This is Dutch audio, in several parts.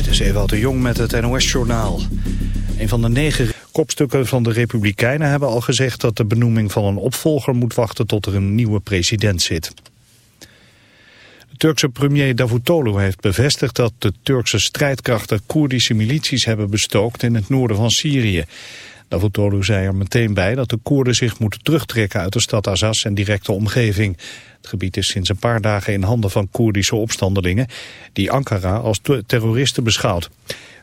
Dit is Ewout de Jong met het NOS-journaal. Een van de negen kopstukken van de Republikeinen hebben al gezegd... dat de benoeming van een opvolger moet wachten tot er een nieuwe president zit. De Turkse premier Davutoglu heeft bevestigd dat de Turkse strijdkrachten... Koerdische milities hebben bestookt in het noorden van Syrië. Davutoglu zei er meteen bij dat de Koerden zich moeten terugtrekken uit de stad Azaz en directe omgeving. Het gebied is sinds een paar dagen in handen van Koerdische opstandelingen die Ankara als terroristen beschouwt.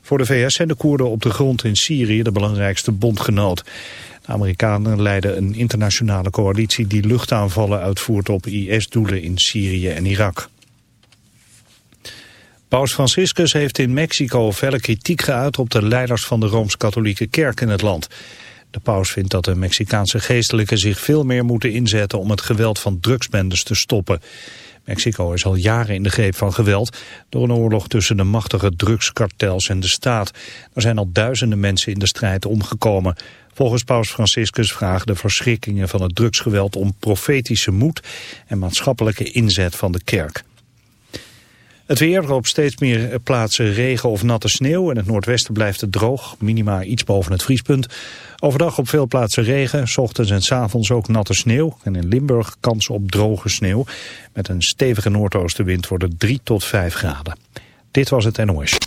Voor de VS zijn de Koerden op de grond in Syrië de belangrijkste bondgenoot. De Amerikanen leiden een internationale coalitie die luchtaanvallen uitvoert op IS-doelen in Syrië en Irak. Paus Franciscus heeft in Mexico felle kritiek geuit op de leiders van de Rooms-Katholieke Kerk in het land. De paus vindt dat de Mexicaanse geestelijken zich veel meer moeten inzetten om het geweld van drugsbendes te stoppen. Mexico is al jaren in de greep van geweld door een oorlog tussen de machtige drugskartels en de staat. Er zijn al duizenden mensen in de strijd omgekomen. Volgens paus Franciscus vragen de verschrikkingen van het drugsgeweld om profetische moed en maatschappelijke inzet van de kerk. Het weer, op steeds meer plaatsen regen of natte sneeuw. In het noordwesten blijft het droog, minima iets boven het vriespunt. Overdag op veel plaatsen regen, s ochtends en s avonds ook natte sneeuw. En in Limburg kans op droge sneeuw. Met een stevige noordoostenwind wordt het 3 tot 5 graden. Dit was het NOS.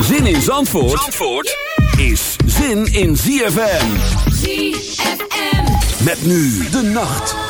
Zin in Zandvoort, Zandvoort is zin in ZFM. ZFM. Met nu de nacht.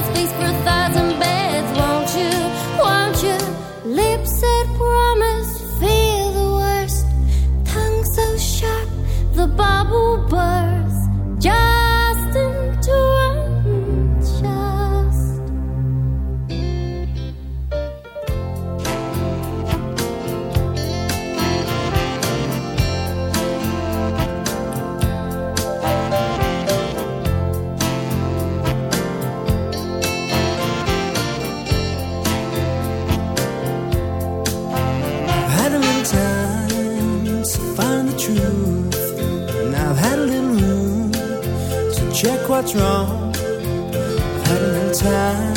what's wrong. I've had a little time,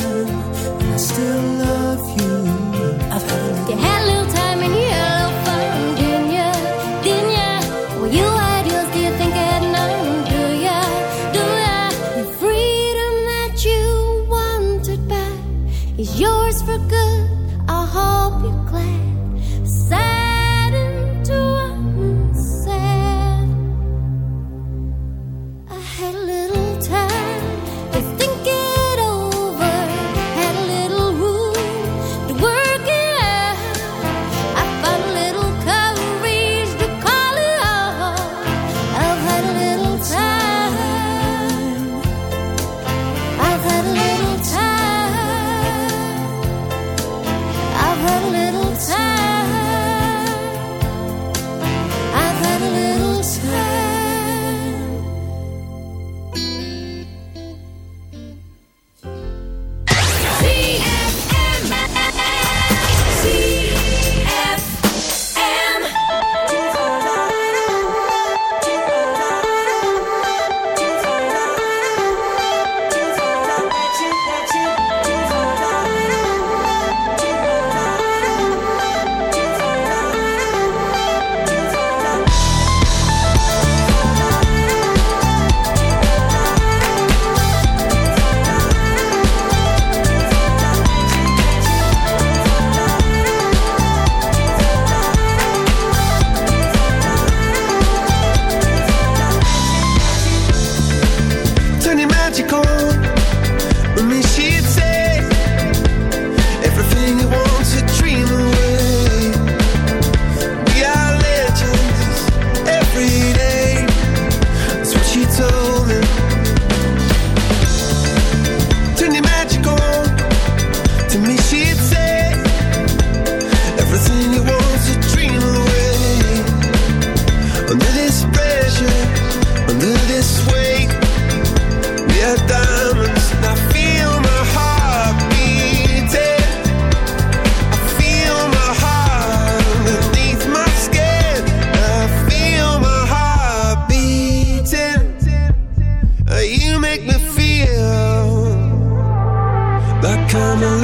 But in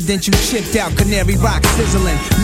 District. Presidential chipped out, Canary Rock sizzling.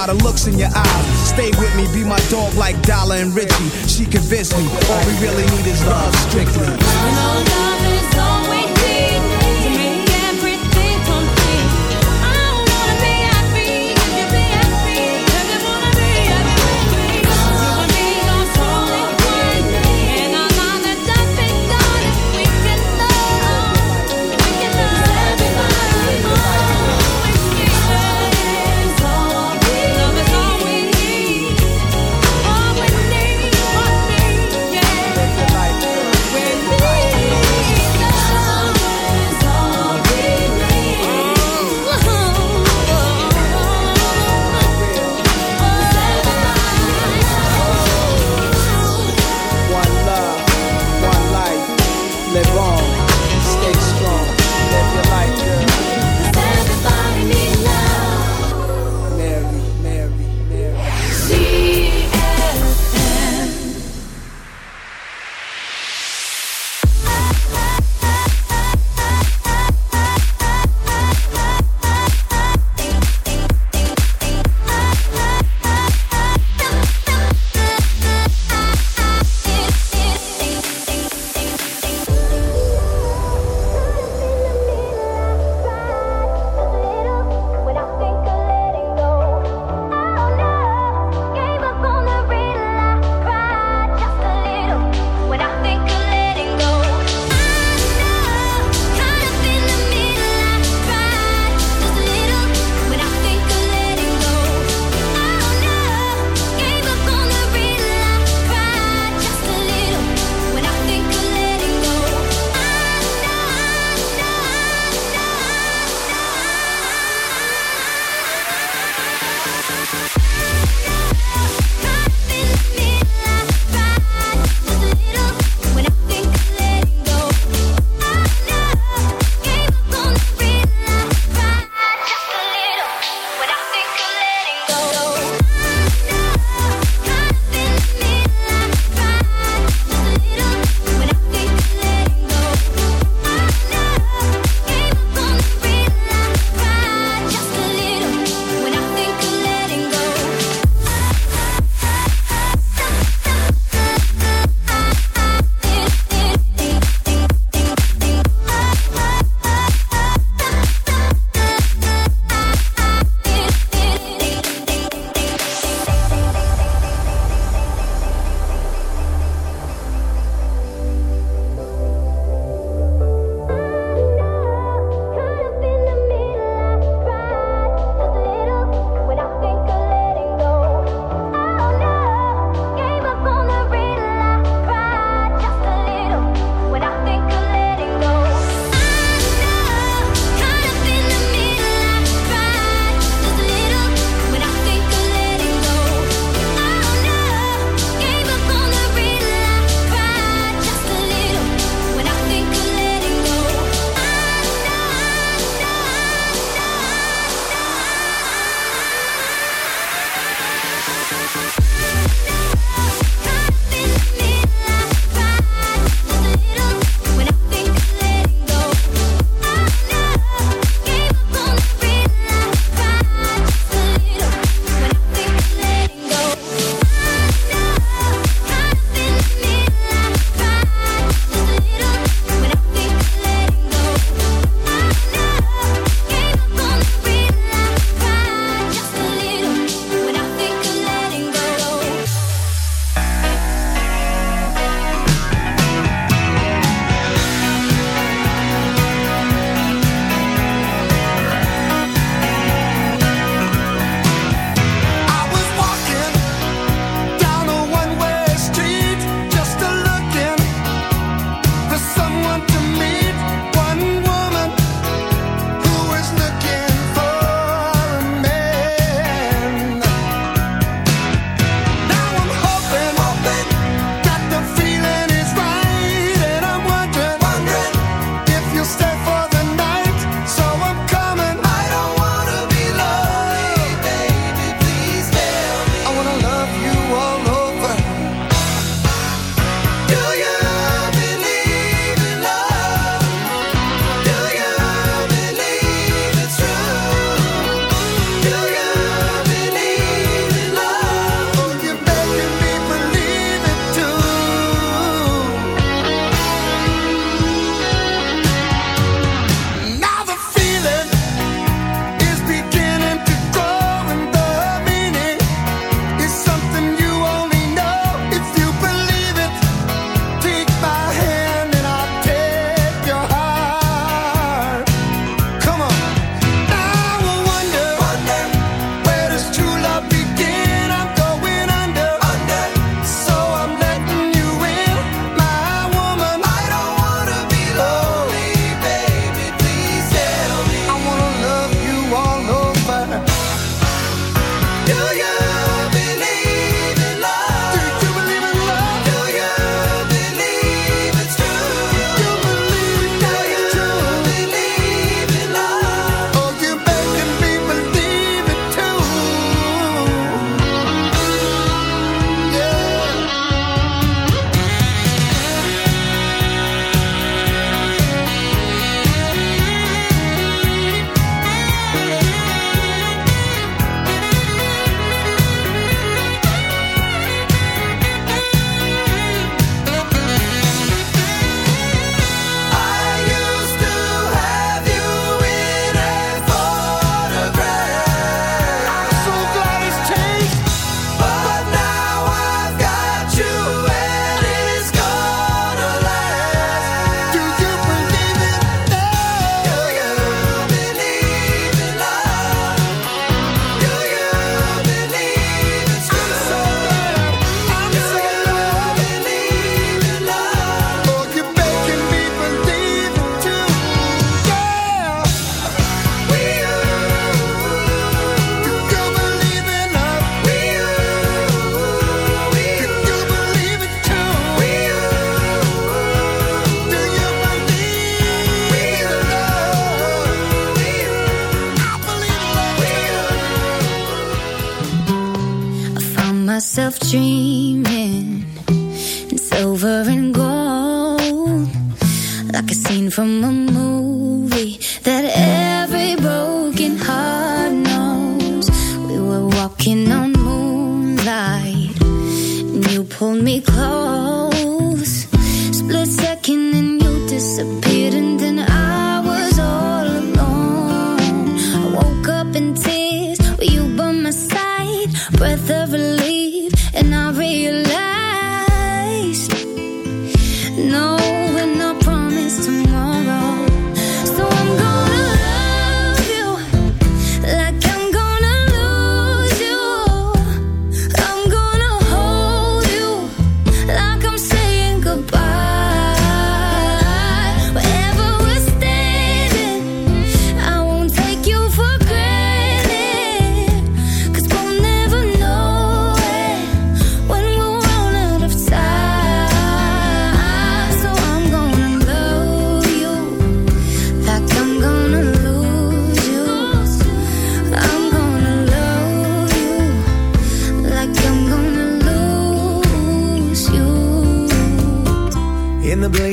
the looks in your eyes? Stay with me, be my dog like Dollar and Richie. She convinced me, all we really need is love strictly. love is all